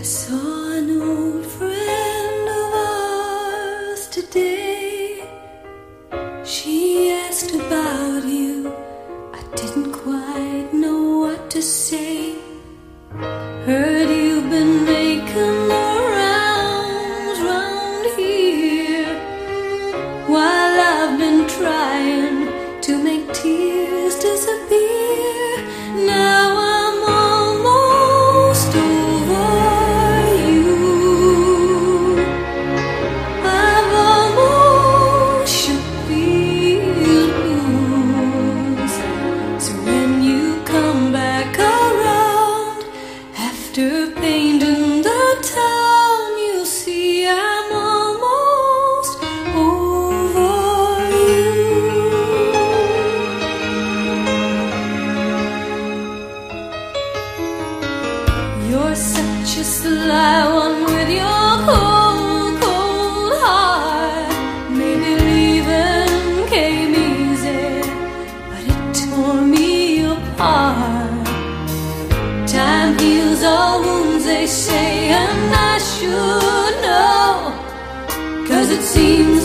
I saw. the town you see I'm almost over you You're such a sly one with your heart. say, and I should know. Cause it seems